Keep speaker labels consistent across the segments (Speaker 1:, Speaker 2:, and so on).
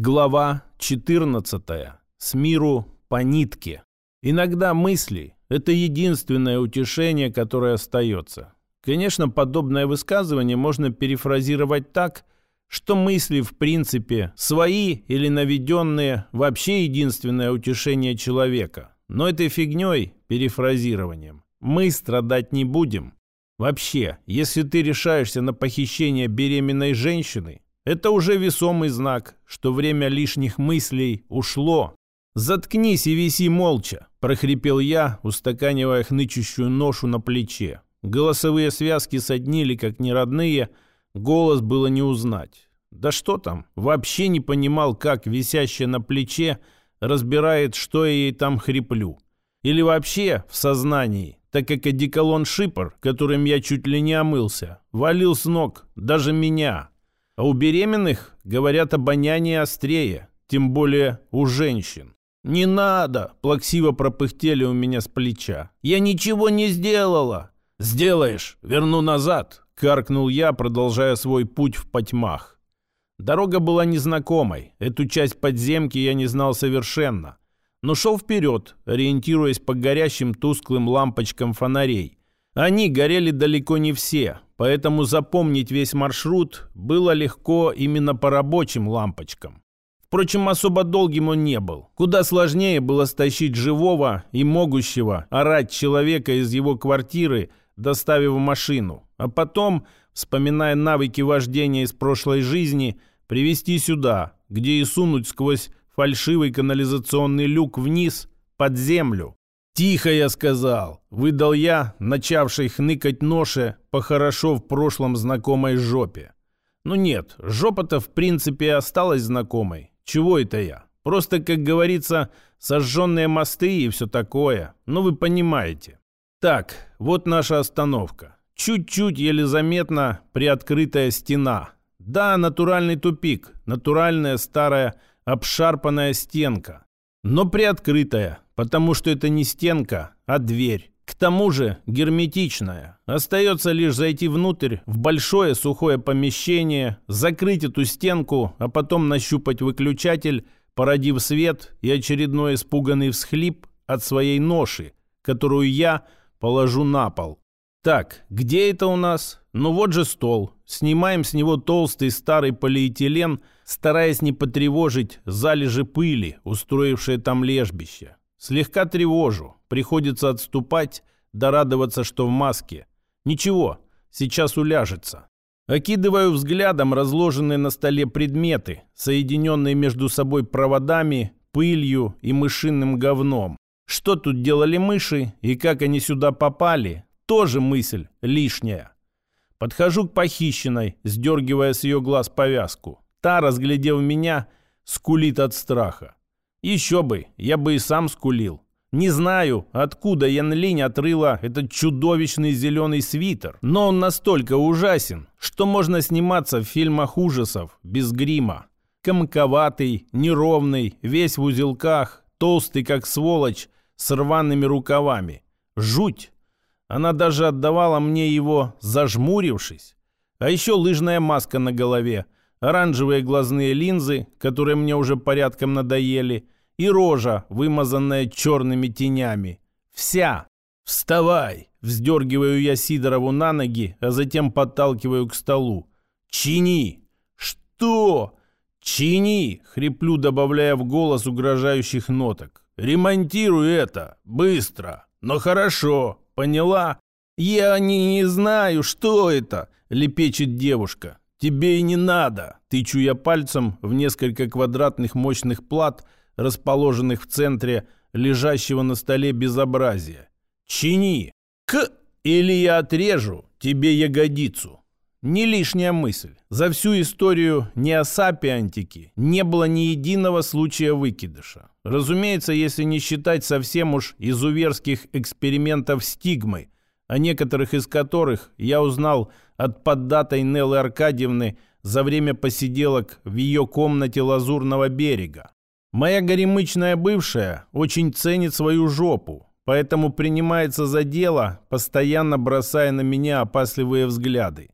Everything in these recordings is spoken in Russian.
Speaker 1: Глава 14. С миру по нитке. Иногда мысли – это единственное утешение, которое остается. Конечно, подобное высказывание можно перефразировать так, что мысли, в принципе, свои или наведенные, вообще единственное утешение человека. Но этой фигней, перефразированием, мы страдать не будем. Вообще, если ты решаешься на похищение беременной женщины, это уже весомый знак, что время лишних мыслей ушло. «Заткнись и виси молча», – прохрипел я, устаканивая хнычущую ношу на плече. Голосовые связки соднили, как неродные, голос было не узнать. Да что там, вообще не понимал, как висящая на плече разбирает, что я ей там хриплю. Или вообще в сознании, так как одеколон шипор, которым я чуть ли не омылся, валил с ног даже меня. А у беременных, говорят, обоняние острее, тем более у женщин. «Не надо!» – плаксиво пропыхтели у меня с плеча. «Я ничего не сделала!» «Сделаешь! Верну назад!» – каркнул я, продолжая свой путь в потьмах. Дорога была незнакомой. Эту часть подземки я не знал совершенно. Но шел вперед, ориентируясь по горящим тусклым лампочкам фонарей. Они горели далеко не все, поэтому запомнить весь маршрут было легко именно по рабочим лампочкам. Впрочем, особо долгим он не был. Куда сложнее было стащить живого и могущего орать человека из его квартиры, доставив машину, а потом, вспоминая навыки вождения из прошлой жизни, привести сюда, где и сунуть сквозь фальшивый канализационный люк вниз под землю. «Тихо, я сказал!» — выдал я, начавший хныкать ноше по хорошо в прошлом знакомой жопе. Ну нет, жопа-то в принципе осталась знакомой. Чего это я? Просто, как говорится, сожженные мосты и все такое. Ну вы понимаете. Так, вот наша остановка. Чуть-чуть еле заметно приоткрытая стена. Да, натуральный тупик, натуральная старая обшарпанная стенка. Но приоткрытая, потому что это не стенка, а дверь. К тому же герметичная. Остается лишь зайти внутрь, в большое сухое помещение, закрыть эту стенку, а потом нащупать выключатель, породив свет и очередной испуганный всхлип от своей ноши, которую я положу на пол. Так, где это у нас? Ну вот же стол. Снимаем с него толстый старый полиэтилен, стараясь не потревожить залежи пыли, устроившие там лежбище. Слегка тревожу. Приходится отступать, да радоваться, что в маске. Ничего, сейчас уляжется. Окидываю взглядом разложенные на столе предметы, соединенные между собой проводами, пылью и мышиным говном. Что тут делали мыши и как они сюда попали, тоже мысль лишняя. Подхожу к похищенной, сдергивая с ее глаз повязку. Та, разглядев меня, скулит от страха. Еще бы, я бы и сам скулил. Не знаю, откуда Ян Линь отрыла этот чудовищный зеленый свитер, но он настолько ужасен, что можно сниматься в фильмах ужасов без грима. Комковатый, неровный, весь в узелках, толстый как сволочь, с рваными рукавами. Жуть! Она даже отдавала мне его, зажмурившись. А еще лыжная маска на голове – оранжевые глазные линзы, которые мне уже порядком надоели, и рожа, вымазанная черными тенями. Вся. «Вставай!» — вздергиваю я Сидорову на ноги, а затем подталкиваю к столу. «Чини!» «Что?» «Чини!» — хриплю, добавляя в голос угрожающих ноток. «Ремонтируй это! Быстро! Но хорошо! Поняла?» «Я не, не знаю, что это!» — лепечет девушка. «Тебе и не надо!» Тычу я пальцем в несколько квадратных мощных плат, расположенных в центре лежащего на столе безобразия. «Чини! К! Или я отрежу тебе ягодицу!» Не лишняя мысль. За всю историю неосапиантики не было ни единого случая выкидыша. Разумеется, если не считать совсем уж изуверских экспериментов стигмы, о некоторых из которых я узнал от поддатой Неллы Аркадьевны за время посиделок в ее комнате Лазурного берега. Моя горемычная бывшая очень ценит свою жопу, поэтому принимается за дело, постоянно бросая на меня опасливые взгляды.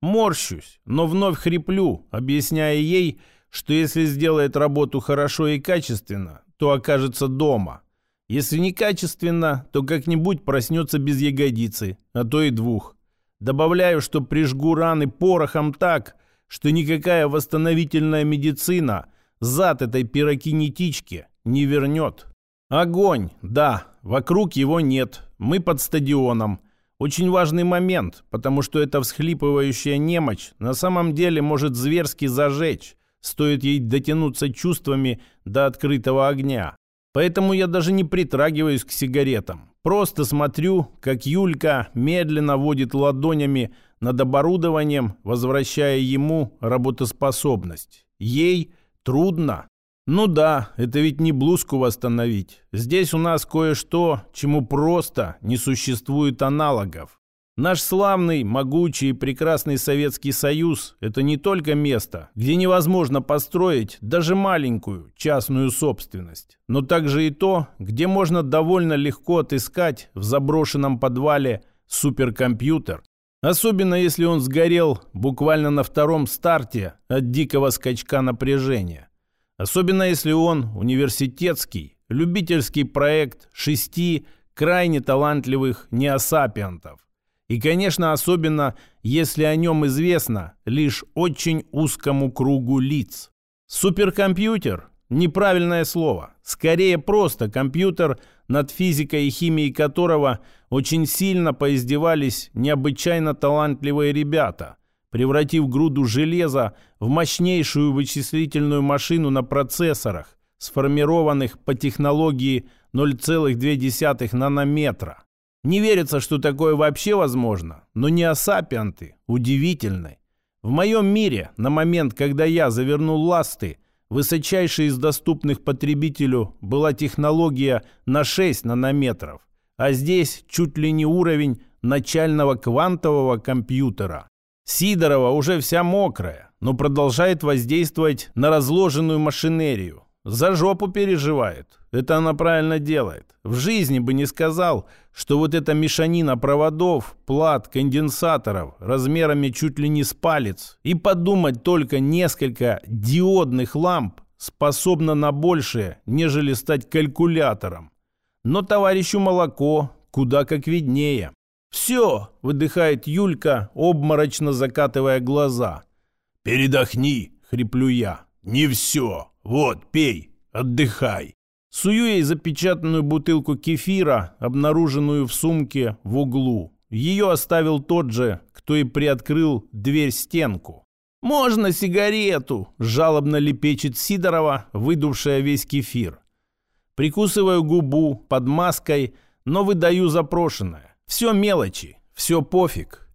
Speaker 1: Морщусь, но вновь хриплю, объясняя ей, что если сделает работу хорошо и качественно, то окажется дома. Если некачественно, то как-нибудь проснется без ягодицы, а то и двух. Добавляю, что прижгу раны порохом так, что никакая восстановительная медицина зад этой пирокинетички не вернет. Огонь, да, вокруг его нет, мы под стадионом. Очень важный момент, потому что эта всхлипывающая немочь на самом деле может зверски зажечь, стоит ей дотянуться чувствами до открытого огня. Поэтому я даже не притрагиваюсь к сигаретам. Просто смотрю, как Юлька медленно водит ладонями над оборудованием, возвращая ему работоспособность. Ей трудно. Ну да, это ведь не блузку восстановить. Здесь у нас кое-что, чему просто не существует аналогов. Наш славный, могучий и прекрасный Советский Союз – это не только место, где невозможно построить даже маленькую частную собственность, но также и то, где можно довольно легко отыскать в заброшенном подвале суперкомпьютер, особенно если он сгорел буквально на втором старте от дикого скачка напряжения. Особенно если он университетский, любительский проект шести крайне талантливых неосапиантов – и, конечно, особенно, если о нем известно лишь очень узкому кругу лиц. Суперкомпьютер – неправильное слово. Скорее просто компьютер, над физикой и химией которого очень сильно поиздевались необычайно талантливые ребята, превратив груду железа в мощнейшую вычислительную машину на процессорах, сформированных по технологии 0,2 нанометра. Не верится, что такое вообще возможно, но неосапианты удивительны. В моем мире, на момент, когда я завернул ласты, высочайшей из доступных потребителю была технология на 6 нанометров, а здесь чуть ли не уровень начального квантового компьютера. Сидорова уже вся мокрая, но продолжает воздействовать на разложенную машинерию. За жопу переживает. Это она правильно делает. В жизни бы не сказал, что вот эта мешанина проводов, плат, конденсаторов размерами чуть ли не с палец и подумать только несколько диодных ламп способна на большее, нежели стать калькулятором. Но товарищу молоко куда как виднее. «Все!» – выдыхает Юлька, обморочно закатывая глаза.
Speaker 2: «Передохни!» – хриплю я. «Не все!» «Вот, пей, отдыхай».
Speaker 1: Сую ей запечатанную бутылку кефира, обнаруженную в сумке в углу. Ее оставил тот же, кто и приоткрыл дверь-стенку. «Можно сигарету?» – жалобно лепечет Сидорова, выдувшая весь кефир. Прикусываю губу под маской, но выдаю запрошенное. Все мелочи, все пофиг.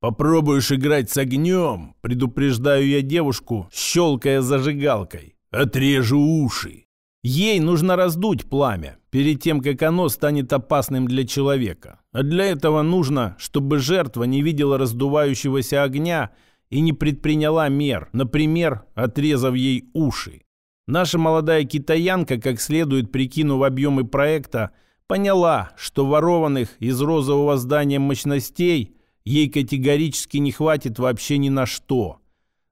Speaker 2: «Попробуешь играть с огнем», – предупреждаю я девушку, щелкая зажигалкой. Отрежу уши.
Speaker 1: Ей нужно раздуть пламя перед тем, как оно станет опасным для человека. А для этого нужно, чтобы жертва не видела раздувающегося огня и не предприняла мер, например, отрезав ей уши. Наша молодая китаянка, как следует прикинув объемы проекта, поняла, что ворованных из розового здания мощностей ей категорически не хватит вообще ни на что –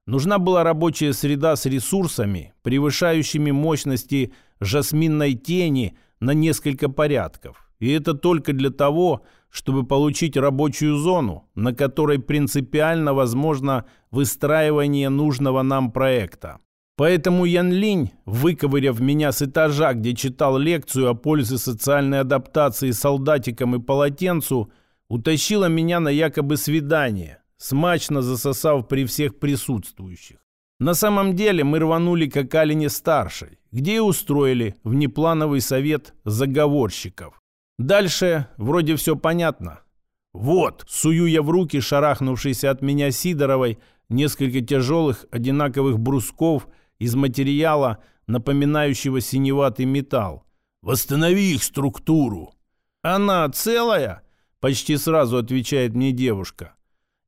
Speaker 1: Нужна была рабочая среда с ресурсами, превышающими мощности жасминной тени на несколько порядков. И это только для того, чтобы получить рабочую зону, на которой принципиально возможно выстраивание нужного нам проекта. Поэтому Ян Линь, выковыряв меня с этажа, где читал лекцию о пользе социальной адаптации солдатикам и полотенцу, утащила меня на якобы свидание, смачно засосав при всех присутствующих. На самом деле мы рванули к Акалине-старшей, где и устроили внеплановый совет заговорщиков. Дальше вроде все понятно. Вот, сую я в руки шарахнувшейся от меня Сидоровой несколько тяжелых одинаковых брусков из материала, напоминающего синеватый металл.
Speaker 2: «Восстанови их структуру!»
Speaker 1: «Она целая?» — почти сразу отвечает мне девушка.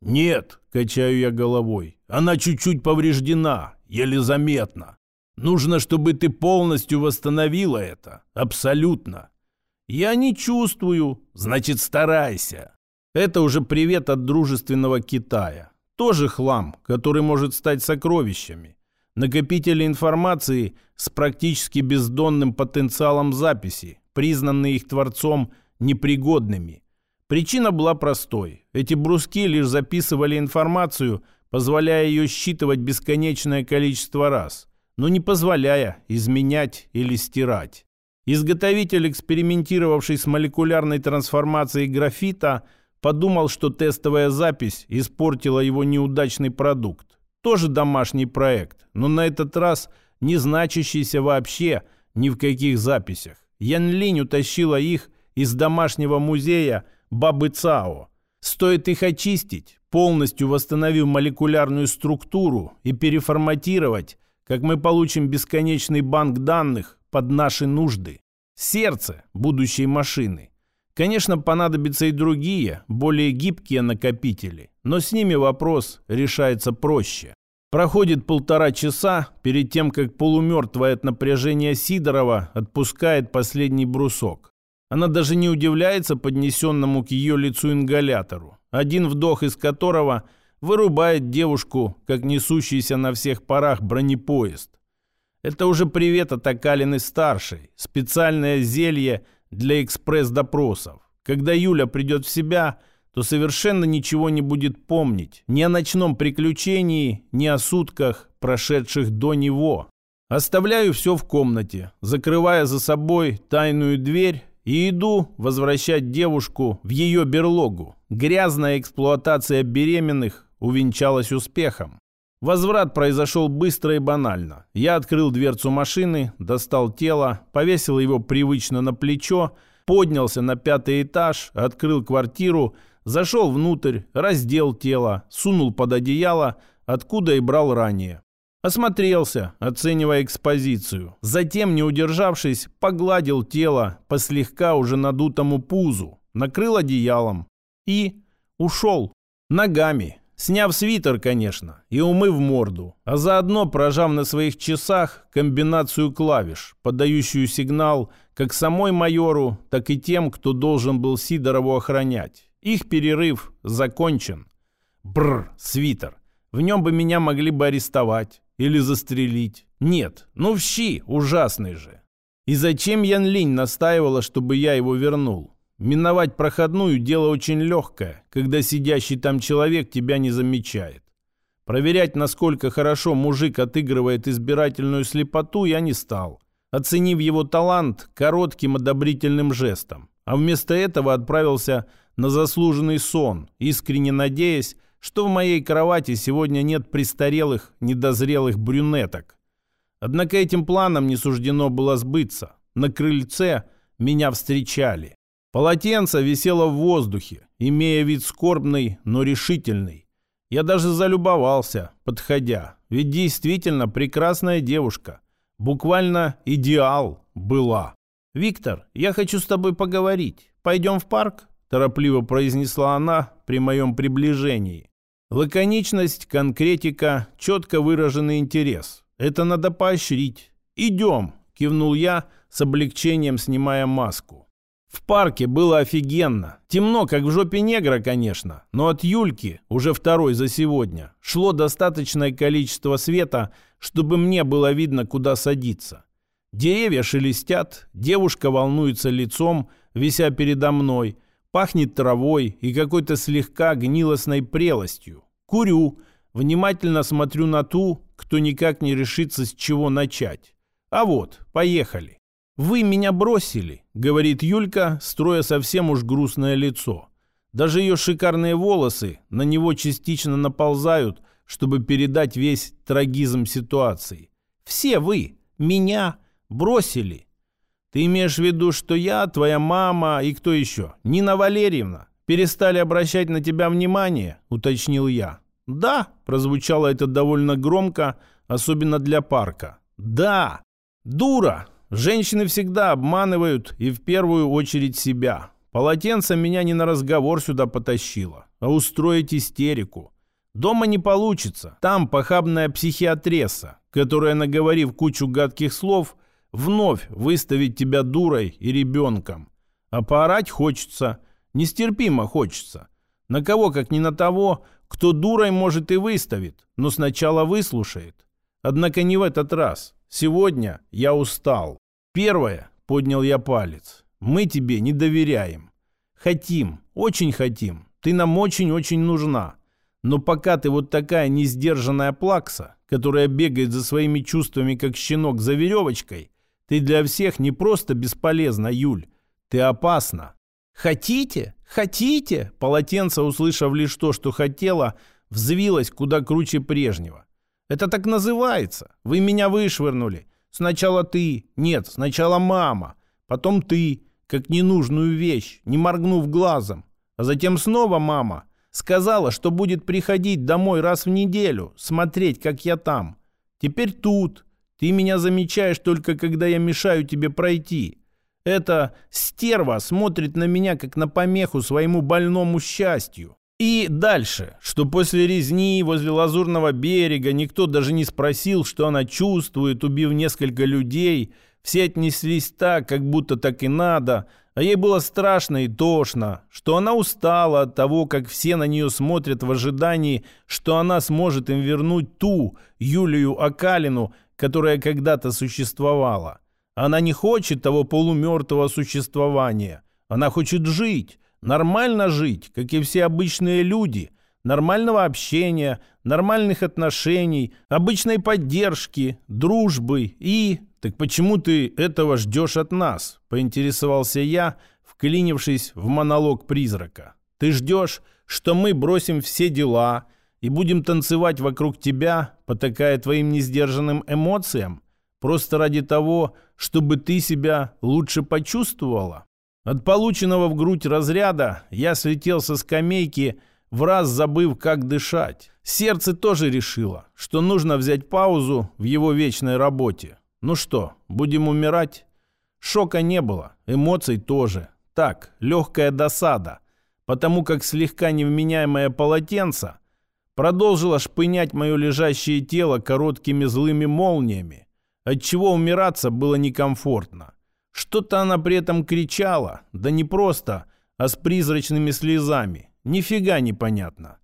Speaker 2: «Нет», — качаю я головой, — «она чуть-чуть повреждена, еле заметно. Нужно, чтобы ты полностью восстановила это. Абсолютно».
Speaker 1: «Я не чувствую».
Speaker 2: «Значит, старайся».
Speaker 1: Это уже привет от дружественного Китая. Тоже хлам, который может стать сокровищами. Накопители информации с практически бездонным потенциалом записи, признанные их творцом непригодными. Причина была простой. Эти бруски лишь записывали информацию, позволяя ее считывать бесконечное количество раз, но не позволяя изменять или стирать. Изготовитель, экспериментировавший с молекулярной трансформацией графита, подумал, что тестовая запись испортила его неудачный продукт. Тоже домашний проект, но на этот раз не значащийся вообще ни в каких записях. Ян Линь утащила их из домашнего музея Бабы Цао. Стоит их очистить, полностью восстановив молекулярную структуру и переформатировать, как мы получим бесконечный банк данных, под наши нужды. Сердце будущей машины. Конечно, понадобятся и другие, более гибкие накопители, но с ними вопрос решается проще. Проходит полтора часа перед тем, как полумертвое от напряжения Сидорова отпускает последний брусок. Она даже не удивляется поднесенному к ее лицу ингалятору, один вдох из которого вырубает девушку, как несущийся на всех парах бронепоезд. Это уже привет от Акалины-старшей. Специальное зелье для экспресс-допросов. Когда Юля придет в себя, то совершенно ничего не будет помнить. Ни о ночном приключении, ни о сутках, прошедших до него. Оставляю все в комнате, закрывая за собой тайную дверь и иду возвращать девушку в ее берлогу. Грязная эксплуатация беременных увенчалась успехом. Возврат произошел быстро и банально. Я открыл дверцу машины, достал тело, повесил его привычно на плечо, поднялся на пятый этаж, открыл квартиру, зашел внутрь, раздел тело, сунул под одеяло, откуда и брал ранее. Осмотрелся, оценивая экспозицию. Затем, не удержавшись, погладил тело по слегка уже надутому пузу, накрыл одеялом и ушел ногами, Сняв свитер, конечно, и умыв морду, а заодно прожав на своих часах комбинацию клавиш, подающую сигнал как самой майору, так и тем, кто должен был Сидорову охранять. Их перерыв закончен. Бррр, свитер. В нем бы меня могли бы арестовать или застрелить. Нет, ну в щи, ужасный же. И зачем Ян Линь настаивала, чтобы я его вернул? Миновать проходную – дело очень легкое, когда сидящий там человек тебя не замечает. Проверять, насколько хорошо мужик отыгрывает избирательную слепоту, я не стал, оценив его талант коротким одобрительным жестом. А вместо этого отправился на заслуженный сон, искренне надеясь, что в моей кровати сегодня нет престарелых, недозрелых брюнеток. Однако этим планом не суждено было сбыться. На крыльце меня встречали. Полотенце висело в воздухе, имея вид скорбный, но решительный. Я даже залюбовался, подходя, ведь действительно прекрасная девушка. Буквально идеал была. «Виктор, я хочу с тобой поговорить. Пойдем в парк?» торопливо произнесла она при моем приближении. Лаконичность, конкретика, четко выраженный интерес. Это надо поощрить. «Идем!» – кивнул я, с облегчением снимая маску. В парке было офигенно. Темно, как в жопе негра, конечно, но от Юльки, уже второй за сегодня, шло достаточное количество света, чтобы мне было видно, куда садиться. Деревья шелестят, девушка волнуется лицом, вися передо мной, пахнет травой и какой-то слегка гнилостной прелостью. Курю, внимательно смотрю на ту, кто никак не решится, с чего начать. А вот, поехали. «Вы меня бросили», — говорит Юлька, строя совсем уж грустное лицо. Даже ее шикарные волосы на него частично наползают, чтобы передать весь трагизм ситуации. «Все вы меня бросили». «Ты имеешь в виду, что я, твоя мама и кто еще? Нина Валерьевна перестали обращать на тебя внимание?» — уточнил я. «Да», — прозвучало это довольно громко, особенно для парка. «Да, дура!» Женщины всегда обманывают и в первую очередь себя. Полотенце меня не на разговор сюда потащило, а устроить истерику. Дома не получится. Там похабная психиатреса, которая, наговорив кучу гадких слов, вновь выставит тебя дурой и ребенком. А поорать хочется, нестерпимо хочется. На кого, как не на того, кто дурой может и выставит, но сначала выслушает. Однако не в этот раз. Сегодня я устал. Первое, поднял я палец. Мы тебе не доверяем. Хотим, очень хотим. Ты нам очень-очень нужна. Но пока ты вот такая несдержанная плакса, которая бегает за своими чувствами, как щенок за веревочкой, ты для всех не просто бесполезна, Юль. Ты опасна. Хотите? Хотите? Полотенце, услышав лишь то, что хотела, взвилось куда круче прежнего. Это так называется. Вы меня вышвырнули. Сначала ты. Нет, сначала мама. Потом ты, как ненужную вещь, не моргнув глазом. А затем снова мама. Сказала, что будет приходить домой раз в неделю, смотреть, как я там. Теперь тут. Ты меня замечаешь только, когда я мешаю тебе пройти. Эта стерва смотрит на меня, как на помеху своему больному счастью. И дальше, что после резни возле Лазурного берега никто даже не спросил, что она чувствует, убив несколько людей. Все отнеслись так, как будто так и надо – а ей было страшно и тошно, что она устала от того, как все на нее смотрят в ожидании, что она сможет им вернуть ту Юлию Акалину, которая когда-то существовала. Она не хочет того полумертвого существования. Она хочет жить, нормально жить, как и все обычные люди, нормального общения, нормальных отношений, обычной поддержки, дружбы и «Так почему ты этого ждешь от нас?» – поинтересовался я, вклинившись в монолог призрака. «Ты ждешь, что мы бросим все дела и будем танцевать вокруг тебя, потакая твоим несдержанным эмоциям, просто ради того, чтобы ты себя лучше почувствовала?» От полученного в грудь разряда я слетел со скамейки, в раз забыв, как дышать. Сердце тоже решило, что нужно взять паузу в его вечной работе. Ну что, будем умирать? Шока не было, эмоций тоже. Так, легкая досада, потому как слегка невменяемое полотенце продолжило шпынять мое лежащее тело короткими злыми молниями, отчего умираться было некомфортно. Что-то она при этом кричала, да не просто, а с призрачными слезами. Нифига непонятно.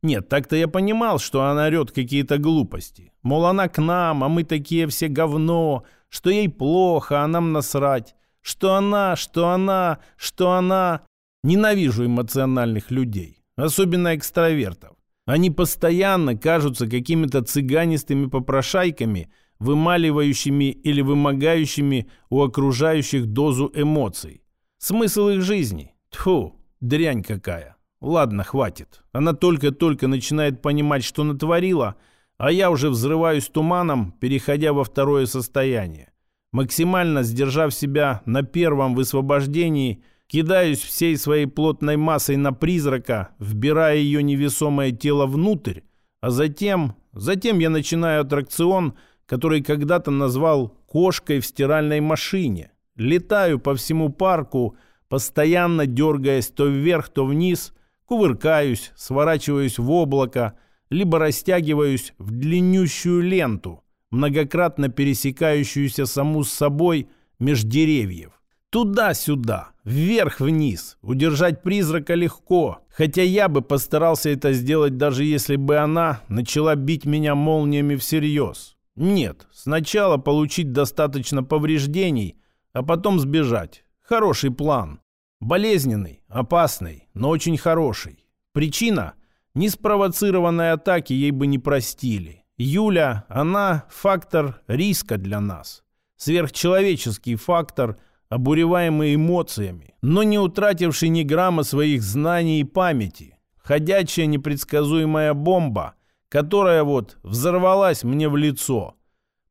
Speaker 1: Нет, так-то я понимал, что она орет какие-то глупости. Мол, она к нам, а мы такие все говно, что ей плохо, а нам насрать. Что она, что она, что она... Ненавижу эмоциональных людей, особенно экстравертов. Они постоянно кажутся какими-то цыганистыми попрошайками, вымаливающими или вымогающими у окружающих дозу эмоций. Смысл их жизни? Тьфу, дрянь какая. Ладно, хватит. Она только-только начинает понимать, что натворила, а я уже взрываюсь туманом, переходя во второе состояние. Максимально сдержав себя на первом высвобождении, кидаюсь всей своей плотной массой на призрака, вбирая ее невесомое тело внутрь, а затем, затем я начинаю аттракцион, который когда-то назвал «кошкой в стиральной машине». Летаю по всему парку, постоянно дергаясь то вверх, то вниз, кувыркаюсь, сворачиваюсь в облако, либо растягиваюсь в длиннющую ленту, многократно пересекающуюся саму с собой меж деревьев. Туда-сюда, вверх-вниз. Удержать призрака легко, хотя я бы постарался это сделать, даже если бы она начала бить меня молниями всерьез. Нет, сначала получить достаточно повреждений, а потом сбежать. Хороший план. Болезненный, опасный, но очень хороший. Причина – неспровоцированной атаки ей бы не простили. Юля, она – фактор риска для нас. Сверхчеловеческий фактор, обуреваемый эмоциями, но не утративший ни грамма своих знаний и памяти. Ходячая непредсказуемая бомба, которая вот взорвалась мне в лицо.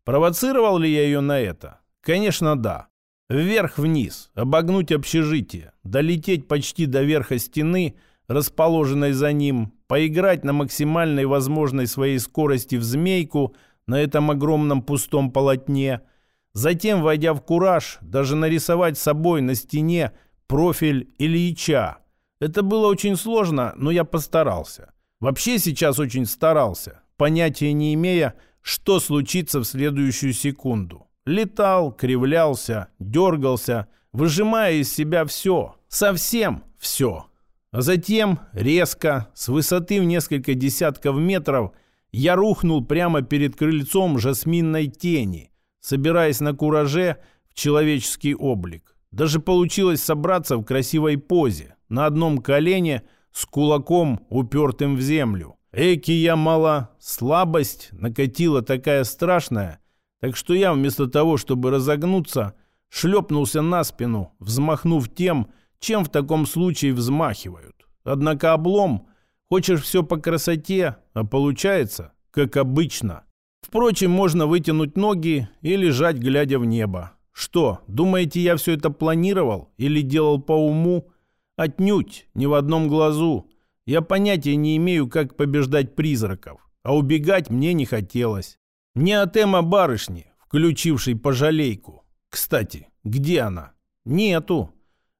Speaker 1: Провоцировал ли я ее на это? Конечно, да. Вверх-вниз, обогнуть общежитие, долететь почти до верха стены, расположенной за ним, поиграть на максимальной возможной своей скорости в змейку на этом огромном пустом полотне, затем, войдя в кураж, даже нарисовать собой на стене профиль Ильича. Это было очень сложно, но я постарался. Вообще сейчас очень старался, понятия не имея, что случится в следующую секунду. Летал, кривлялся, дергался, выжимая из себя все, совсем все. А затем, резко, с высоты в несколько десятков метров, я рухнул прямо перед крыльцом жасминной тени, собираясь на кураже в человеческий облик. Даже получилось собраться в красивой позе, на одном колене с кулаком, упертым в землю. Эки я мало, слабость накатила такая страшная, так что я вместо того, чтобы разогнуться, шлепнулся на спину, взмахнув тем, чем в таком случае взмахивают. Однако облом, хочешь все по красоте, а получается, как обычно. Впрочем, можно вытянуть ноги и лежать, глядя в небо. Что, думаете, я все это планировал или делал по уму? Отнюдь, ни в одном глазу. Я понятия не имею, как побеждать призраков, а убегать мне не хотелось. Не от Эма барышни, включившей пожалейку. Кстати, где она? Нету.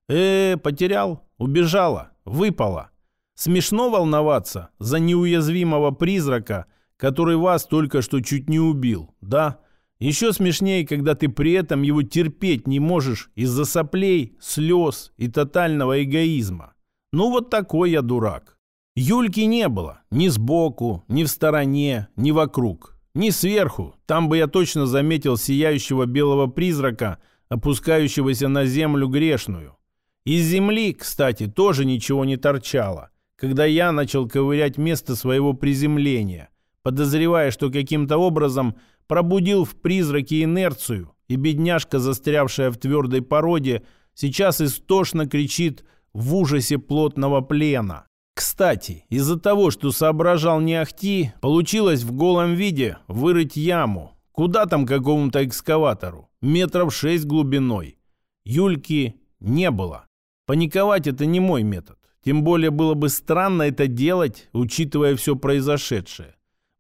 Speaker 1: Э, потерял, убежала, выпала. Смешно волноваться за неуязвимого призрака, который вас только что чуть не убил, да? Еще смешнее, когда ты при этом его терпеть не можешь из-за соплей, слез и тотального эгоизма. Ну вот такой я дурак. Юльки не было ни сбоку, ни в стороне, ни вокруг. Ни сверху, там бы я точно заметил сияющего белого призрака, опускающегося на землю грешную. Из земли, кстати, тоже ничего не торчало, когда я начал ковырять место своего приземления, подозревая, что каким-то образом пробудил в призраке инерцию, и бедняжка, застрявшая в твердой породе, сейчас истошно кричит в ужасе плотного плена. Кстати, из-за того, что соображал не ахти, получилось в голом виде вырыть яму. Куда там какому-то экскаватору? Метров шесть глубиной. Юльки не было. Паниковать это не мой метод. Тем более было бы странно это делать, учитывая все произошедшее.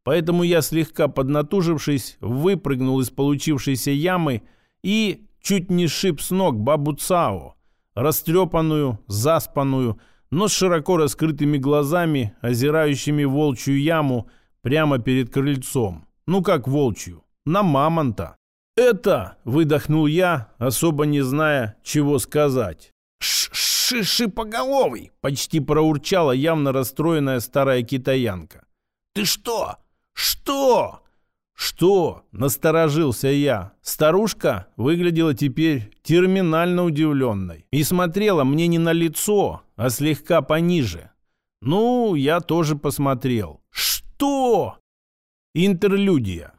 Speaker 1: Поэтому я, слегка поднатужившись, выпрыгнул из получившейся ямы и чуть не шип с ног бабу Цао, растрепанную, заспанную, но с широко раскрытыми глазами, озирающими волчью яму прямо перед крыльцом. Ну как волчью? На мамонта. «Это!» — выдохнул я, особо не зная, чего сказать. «Ш-ш-шипоголовый!» — почти проурчала явно расстроенная старая китаянка. «Ты что? Что?» «Что?» — насторожился я. Старушка выглядела теперь терминально удивленной и смотрела мне не на лицо, а слегка пониже. Ну, я тоже посмотрел. «Что?» Интерлюдия.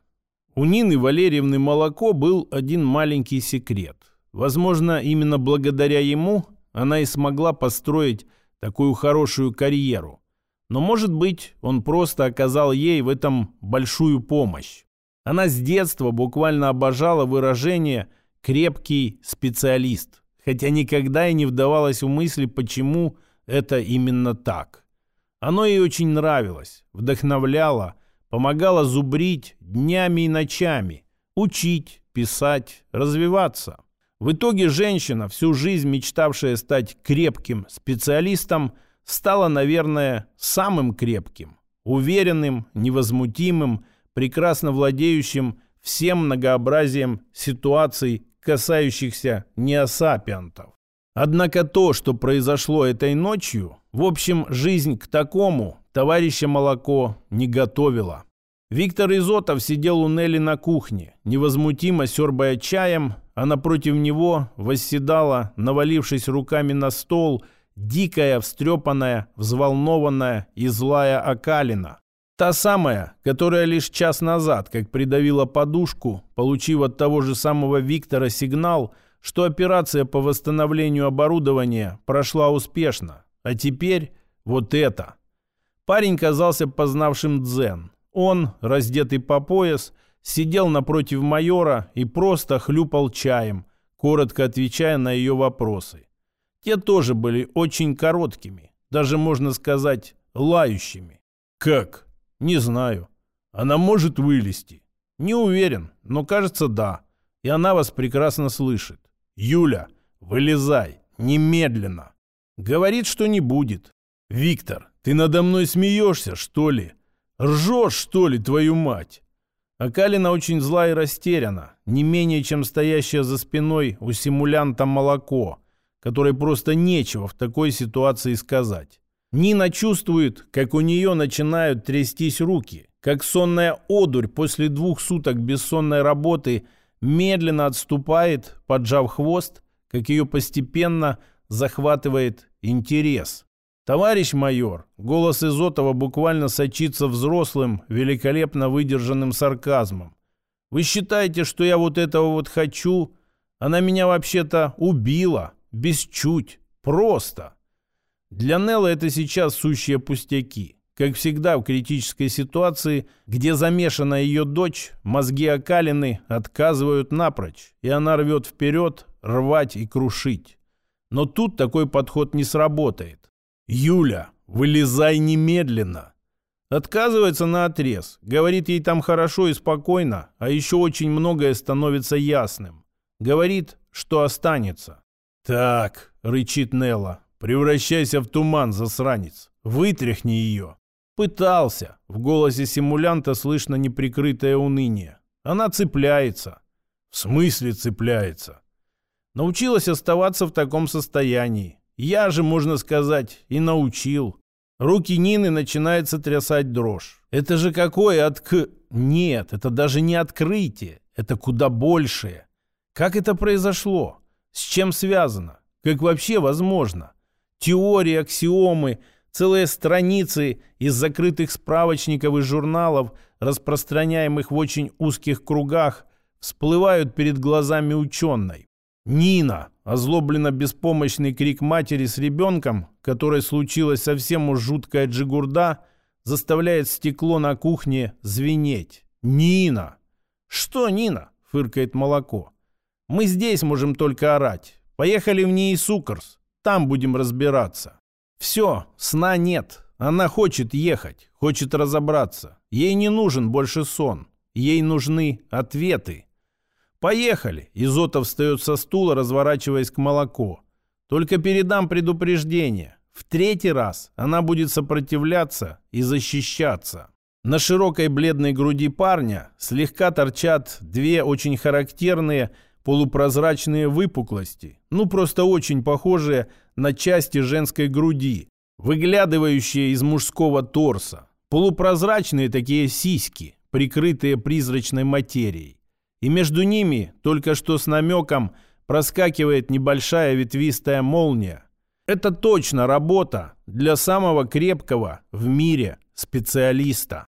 Speaker 1: У Нины Валерьевны Молоко был один маленький секрет. Возможно, именно благодаря ему она и смогла построить такую хорошую карьеру. Но, может быть, он просто оказал ей в этом большую помощь. Она с детства буквально обожала выражение «крепкий специалист», хотя никогда и не вдавалась в мысли, почему это именно так. Оно ей очень нравилось, вдохновляло, помогало зубрить днями и ночами, учить, писать, развиваться. В итоге женщина, всю жизнь мечтавшая стать крепким специалистом, стала, наверное, самым крепким, уверенным, невозмутимым, прекрасно владеющим всем многообразием ситуаций, касающихся неосапиантов. Однако то, что произошло этой ночью, в общем, жизнь к такому товарища Молоко не готовила. Виктор Изотов сидел у Нелли на кухне, невозмутимо сербая чаем, а напротив него восседала, навалившись руками на стол, дикая, встрепанная, взволнованная и злая Акалина. Та самая, которая лишь час назад, как придавила подушку, получив от того же самого Виктора сигнал, что операция по восстановлению оборудования прошла успешно. А теперь вот это. Парень казался познавшим дзен. Он, раздетый по пояс, сидел напротив майора и просто хлюпал чаем, коротко отвечая на ее вопросы. Те тоже были очень короткими, даже, можно сказать, лающими. «Как?» Не знаю. Она может вылезти. Не уверен, но кажется, да. И она вас прекрасно слышит. Юля, вылезай. Немедленно. Говорит, что не будет. Виктор, ты надо мной смеешься, что ли? Ржешь, что ли, твою мать? А Калина очень зла и растеряна, не менее, чем стоящая за спиной у симулянта молоко, которой просто нечего в такой ситуации сказать. Нина чувствует, как у нее начинают трястись руки, как сонная одурь после двух суток бессонной работы медленно отступает, поджав хвост, как ее постепенно захватывает интерес. «Товарищ майор!» Голос Изотова буквально сочится взрослым, великолепно выдержанным сарказмом. «Вы считаете, что я вот этого вот хочу? Она меня вообще-то убила. Без чуть. Просто!» Для Нелла это сейчас сущие пустяки. Как всегда в критической ситуации, где замешана ее дочь, мозги окалины отказывают напрочь, и она рвет вперед, рвать и крушить. Но тут такой подход не сработает. «Юля, вылезай немедленно!» Отказывается на отрез, говорит ей там хорошо и спокойно, а еще очень многое становится ясным. Говорит, что останется. «Так», — рычит Нелла, — «превращайся в туман, засранец, вытряхни ее». Пытался. В голосе симулянта слышно неприкрытое уныние. Она цепляется. В смысле цепляется? Научилась оставаться в таком состоянии. Я же, можно сказать, и научил. Руки Нины начинает сотрясать дрожь. Это же какое отк... Нет, это даже не открытие. Это куда большее. Как это произошло? С чем связано? Как вообще возможно? Теории, аксиомы, целые страницы из закрытых справочников и журналов, распространяемых в очень узких кругах, всплывают перед глазами ученой. «Нина!» – озлобленно беспомощный крик матери с ребенком, которой случилась совсем уж жуткая джигурда, заставляет стекло на кухне звенеть. «Нина!» «Что, Нина?» – фыркает молоко. «Мы здесь можем только орать. Поехали в НИИ Сукарс. Там будем разбираться». «Все, сна нет. Она хочет ехать, хочет разобраться. Ей не нужен больше сон. Ей нужны ответы». «Поехали!» Изотов встает со стула, разворачиваясь к молоку. «Только передам предупреждение. В третий раз она будет сопротивляться и защищаться». На широкой бледной груди парня слегка торчат две очень характерные полупрозрачные выпуклости, ну просто очень похожие на части женской груди, выглядывающие из мужского торса. Полупрозрачные такие сиськи, прикрытые призрачной материей и между ними только что с намеком проскакивает небольшая ветвистая молния. Это точно работа для самого крепкого в мире специалиста.